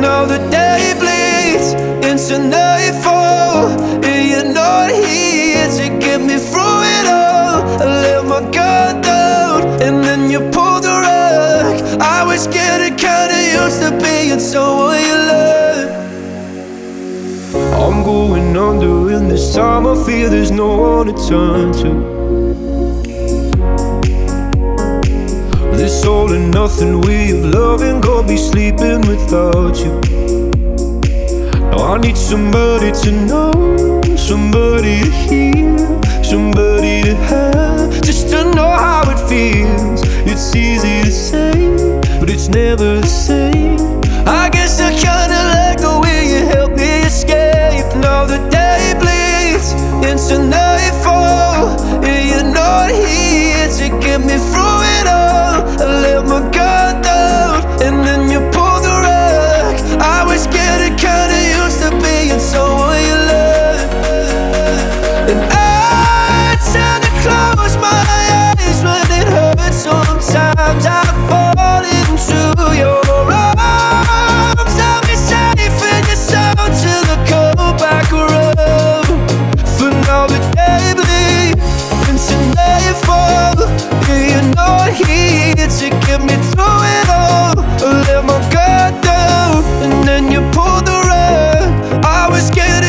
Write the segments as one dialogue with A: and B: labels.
A: Now the day bleeds into nightfall, and you're not here to get me through it all. I let my guard down, and then you pulled the rug. I was getting kinda used to being someone you love. I'm going under in this time. I feel there's no one to turn to. This all and nothing way of loving, go be sleeping without you. Now I need somebody to know, somebody to hear, somebody to have, just to know how it feels. It's easy to say, but it's never the same. I guess I kinda like the way you help me escape. Now the day bleeds into nightfall, and you're not here to get me through it all. I let my guard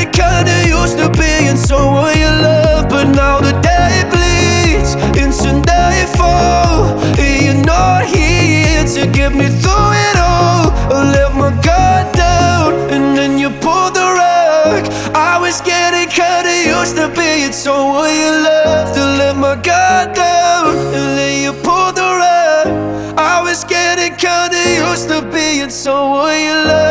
A: getting kinda used to being someone you love, but now the day bleeds into nightfall. And You're not here to get me through it all. I let my guard down, and then you pulled the rug. I was getting kinda used to being someone you love. To let my guard down, and then you pulled the rug. I was getting kinda used to being someone you love.